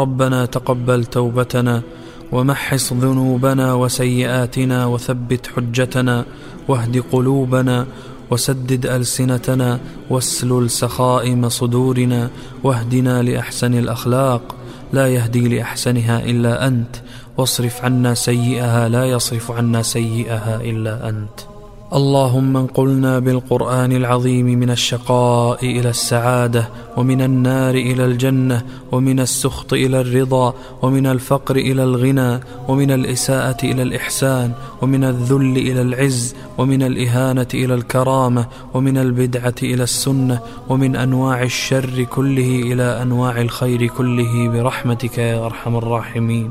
ربنا تقبل توبتنا ومحص ذنوبنا وسيئاتنا وثبت حجتنا واهد قلوبنا وسدد ألسنتنا واسلل سخائم صدورنا واهدنا لأحسن الأخلاق لا يهدي لأحسنها إلا أنت واصرف عنا سيئها لا يصرف عنا سيئها إلا أنت اللهم انقلنا بالقرآن العظيم من الشقاء إلى السعادة ومن النار إلى الجنة ومن السخط إلى الرضا ومن الفقر إلى الغنى ومن الإساءة إلى الإحسان ومن الذل إلى العز ومن الإهانة إلى الكرامة ومن البدعة إلى السنة ومن أنواع الشر كله إلى أنواع الخير كله برحمتك يا أرحم الراحمين.